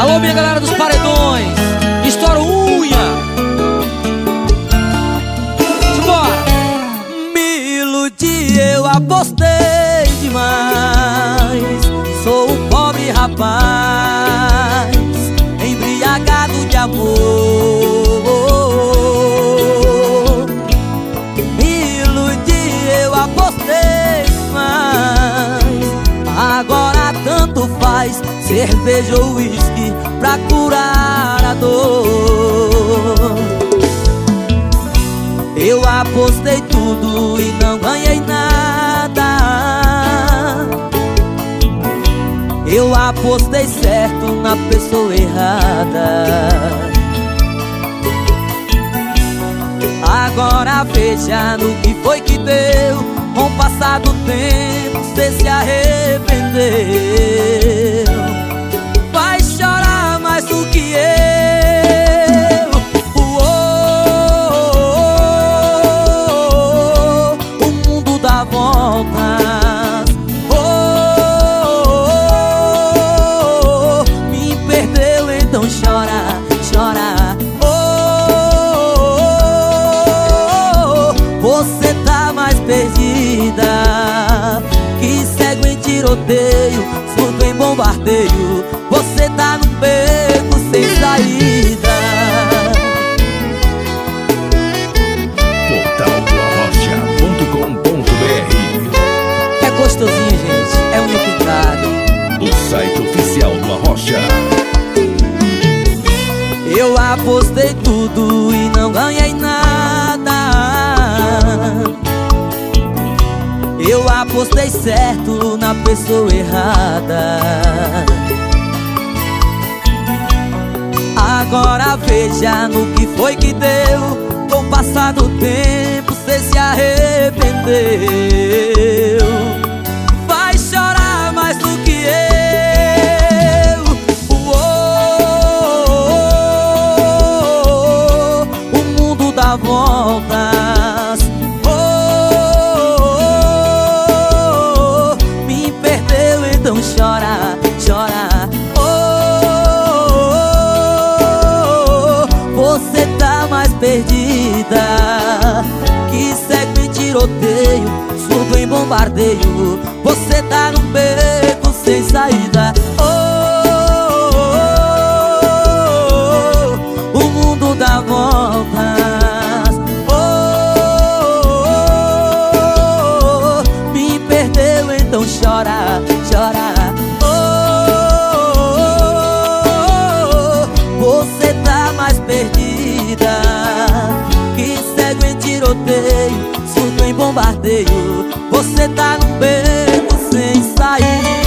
Alô, minha galera dos paredões. Estoura unha. Simbora. Me iludi, eu apostei demais. Sou um pobre rapaz, embriagado de amor. faz cerveja ou uísque pra curar a dor. Eu apostei tudo e não ganhei nada. Eu apostei certo na pessoa errada. Agora veja no que foi que deu Com o passar do tempo você se arrependeu perdida Que segue em tiroteio, surdo em bombardeio. Você tá num beco sem saída. Portal É gostosinho, gente, é unha pintada O site oficial do Arrocha apostei tudo e não ganhei nada. Eu apostei certo na pessoa errada. Agora veja no que foi que deu. Com o passar do tempo cê se arrependeu chora, oh, oh, oh, Você tá mais perdida. Que segue em tiroteio, surdo em bombardeio. Você tá num beco sem saída. Oh, O mundo dá voltas. Oh, então chora tiroteio, surto em bombardeio. Você tá num beco sem sair